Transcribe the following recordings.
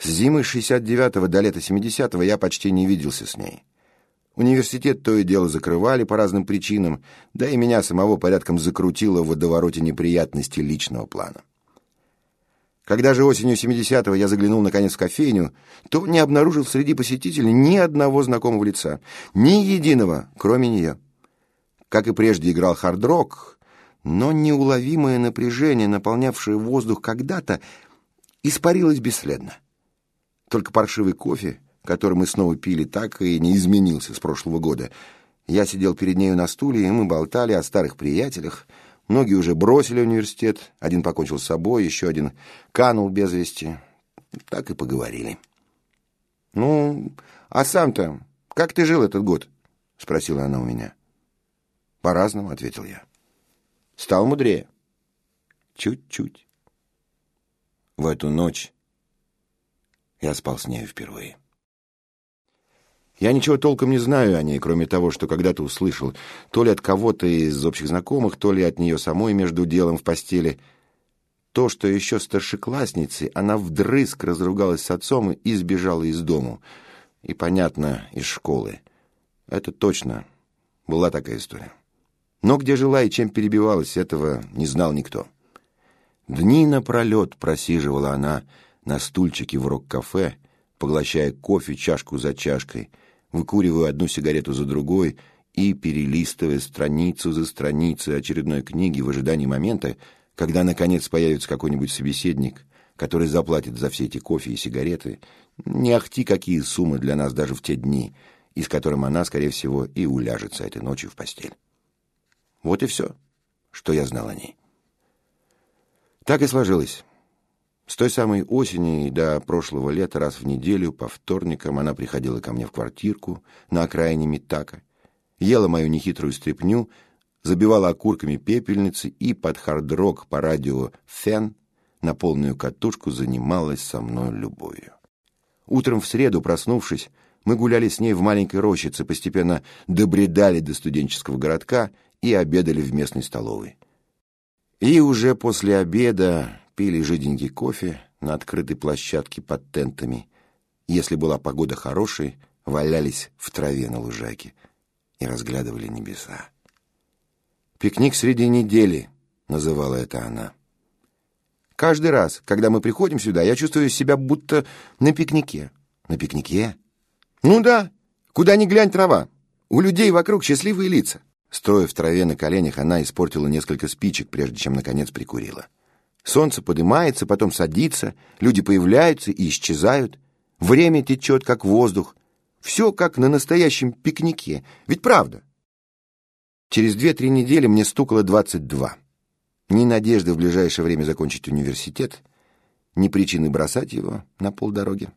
С зимы 69-го до лета 70-го я почти не виделся с ней. Университет то и дело закрывали по разным причинам, да и меня самого порядком закрутило в водовороте неприятностей личного плана. Когда же осенью 70-го я заглянул наконец в кофейню, то не обнаружил среди посетителей ни одного знакомого лица, ни единого, кроме нее. Как и прежде играл хард-рок, но неуловимое напряжение, наполнявшее воздух когда-то, испарилось бесследно. Только паршивый кофе, который мы снова пили, так и не изменился с прошлого года. Я сидел перед нею на стуле, и мы болтали о старых приятелях. Многие уже бросили университет, один покончил с собой, еще один канул без вести. Так и поговорили. «Ну, а сам-то как ты жил этот год?» — спросила она у меня. «По-разному», — ответил я. «Стал мудрее?» «Чуть-чуть». В эту ночь я спал с нею впервые. Я ничего толком не знаю о ней, кроме того, что когда-то услышал, то ли от кого-то из общих знакомых, то ли от нее самой между делом в постели. То, что еще старшеклассницей она вдрызг разругалась с отцом и сбежала из дому. И, понятно, из школы. Это точно была такая история. Но где жила и чем перебивалась, этого не знал никто. Дни напролет просиживала она на стульчике в рок-кафе, поглощая кофе чашку за чашкой, выкуривая одну сигарету за другой и перелистывая страницу за страницей очередной книги в ожидании момента, когда наконец появится какой-нибудь собеседник, который заплатит за все эти кофе и сигареты, не ахти какие суммы для нас даже в те дни, и с которым она, скорее всего, и уляжется этой ночью в постель. Вот и все, что я знал о ней. Так и сложилось. С той самой осени до прошлого лета раз в неделю по вторникам она приходила ко мне в квартирку на окраине Митака, ела мою нехитрую стряпню, забивала окурками пепельницы и под хард-рок по радио «Фен» на полную катушку занималась со мной любовью. Утром в среду, проснувшись, мы гуляли с ней в маленькой рощице, постепенно добредали до студенческого городка и обедали в местной столовой. И уже после обеда пили жиденький кофе на открытой площадке под тентами. Если была погода хорошей, валялись в траве на лужайке и разглядывали небеса. «Пикник среди недели», — называла это она. «Каждый раз, когда мы приходим сюда, я чувствую себя будто на пикнике». «На пикнике?» «Ну да, куда ни глянь трава. У людей вокруг счастливые лица». Стоя в траве на коленях, она испортила несколько спичек, прежде чем, наконец, прикурила. Солнце поднимается, потом садится, люди появляются и исчезают. Время течет, как воздух. Все как на настоящем пикнике. Ведь правда? Через две-три недели мне стукало 22. Ни надежды в ближайшее время закончить университет, ни причины бросать его на полдороги.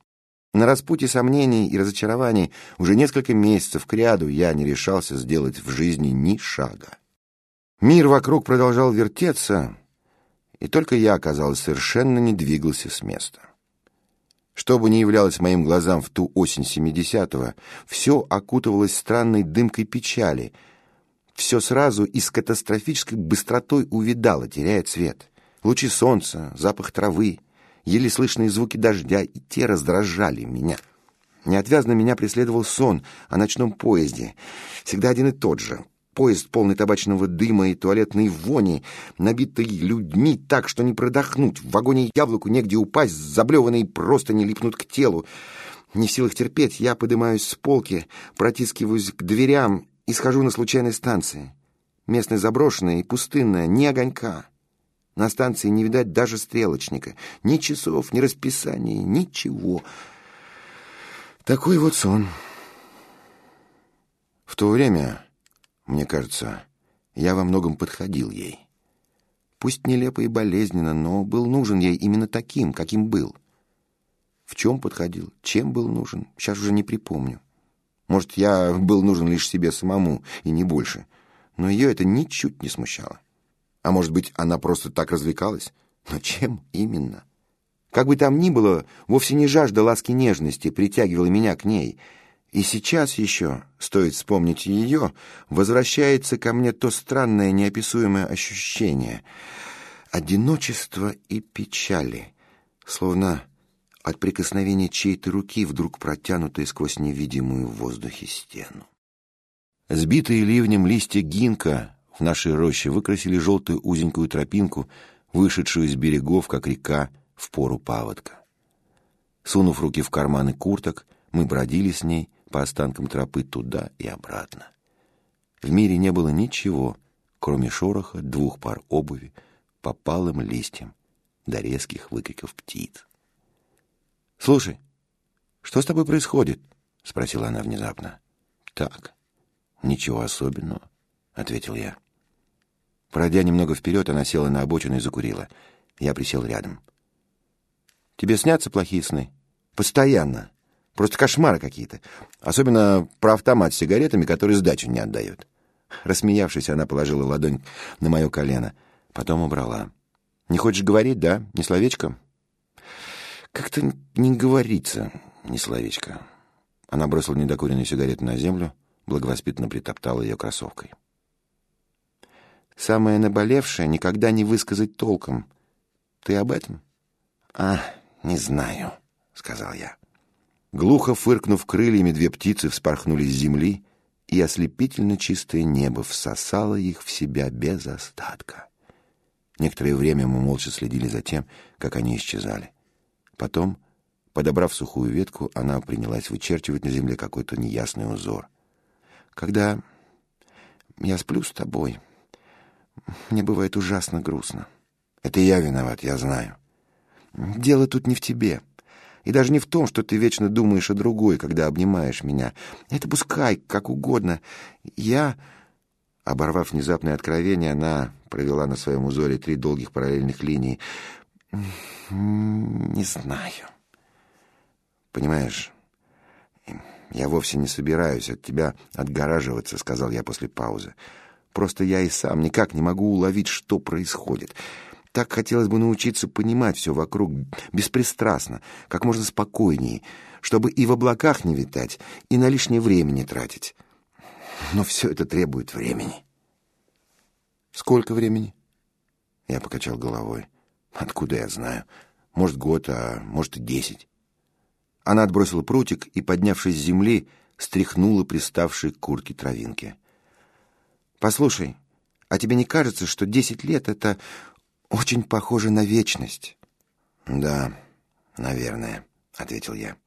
На распутье сомнений и разочарований уже несколько месяцев кряду я не решался сделать в жизни ни шага. Мир вокруг продолжал вертеться, и только я, казалось, совершенно не двигался с места. Что бы ни являлось моим глазам в ту осень семидесятого, все окутывалось странной дымкой печали. Все сразу и с катастрофической быстротой увидало, теряя цвет. Лучи солнца, запах травы, еле слышные звуки дождя, и те раздражали меня. Неотвязно меня преследовал сон о ночном поезде, всегда один и тот же, Поезд, полный табачного дыма и туалетной вони, набитый людьми так, что не продохнуть. В вагоне яблоку негде упасть, заблеванные просто не липнут к телу. Не в силах терпеть, я поднимаюсь с полки, протискиваюсь к дверям и схожу на случайной станции. Местная заброшенная и пустынная, ни огонька. На станции не видать даже стрелочника. Ни часов, ни расписания, ничего. Такой вот сон. В то время мне кажется, я во многом подходил ей. Пусть нелепо и болезненно, но был нужен ей именно таким, каким был. В чем подходил, чем был нужен, сейчас уже не припомню. Может, я был нужен лишь себе самому, и не больше. Но ее это ничуть не смущало. А может быть, она просто так развлекалась? Но чем именно? Как бы там ни было, вовсе не жажда ласки нежности притягивала меня к ней — и сейчас еще, стоит вспомнить ее, возвращается ко мне то странное неописуемое ощущение одиночества и печали, словно от прикосновения чьей-то руки, вдруг протянутой сквозь невидимую в воздухе стену. Сбитые ливнем листья гинка в нашей роще выкрасили желтую узенькую тропинку, вышедшую из берегов, как река, в пору паводка. Сунув руки в карманы курток, мы бродили с ней по останкам тропы туда и обратно. В мире не было ничего, кроме шороха двух пар обуви по палым листьям до резких выкриков птиц. «Слушай, что с тобой происходит?» — спросила она внезапно. «Так, ничего особенного», — ответил я. Пройдя немного вперед, она села на обочину и закурила. Я присел рядом. «Тебе снятся плохие сны?» «Постоянно. Просто кошмары какие-то. Особенно про автомат с сигаретами, который сдачу не отдает». Рассмеявшись, она положила ладонь на мое колено. Потом убрала. «Не хочешь говорить, да? Ни словечко?» «Как-то не говорится ни словечко». Она бросила недокуренную сигарету на землю, благовоспитанно притоптала ее кроссовкой. «Самое наболевшее никогда не высказать толком. Ты об этом?» «А, не знаю», — сказал я. Глухо фыркнув крыльями, две птицы вспорхнули с земли, и ослепительно чистое небо всосало их в себя без остатка. Некоторое время мы молча следили за тем, как они исчезали. Потом, подобрав сухую ветку, она принялась вычерчивать на земле какой-то неясный узор. «Когда я сплю с тобой, мне бывает ужасно грустно. Это я виноват, я знаю. Дело тут не в тебе». И даже не в том, что ты вечно думаешь о другой, когда обнимаешь меня. Это пускай, как угодно. Я...» Оборвав внезапное откровение, она провела на своем узоре три долгих параллельных линии. «Не знаю. Понимаешь, я вовсе не собираюсь от тебя отгораживаться», — сказал я после паузы. «Просто я и сам никак не могу уловить, что происходит. Так хотелось бы научиться понимать все вокруг беспристрастно, как можно спокойнее, чтобы и в облаках не витать, и на лишнее время не тратить. Но все это требует времени». «Сколько времени?» Я покачал головой. Откуда я знаю? Может, год, а может и десять. Она отбросила прутик и, поднявшись с земли, стряхнула приставшие к куртке травинки. «Послушай, а тебе не кажется, что десять лет — это очень похоже на вечность?» «Да, наверное», — ответил я.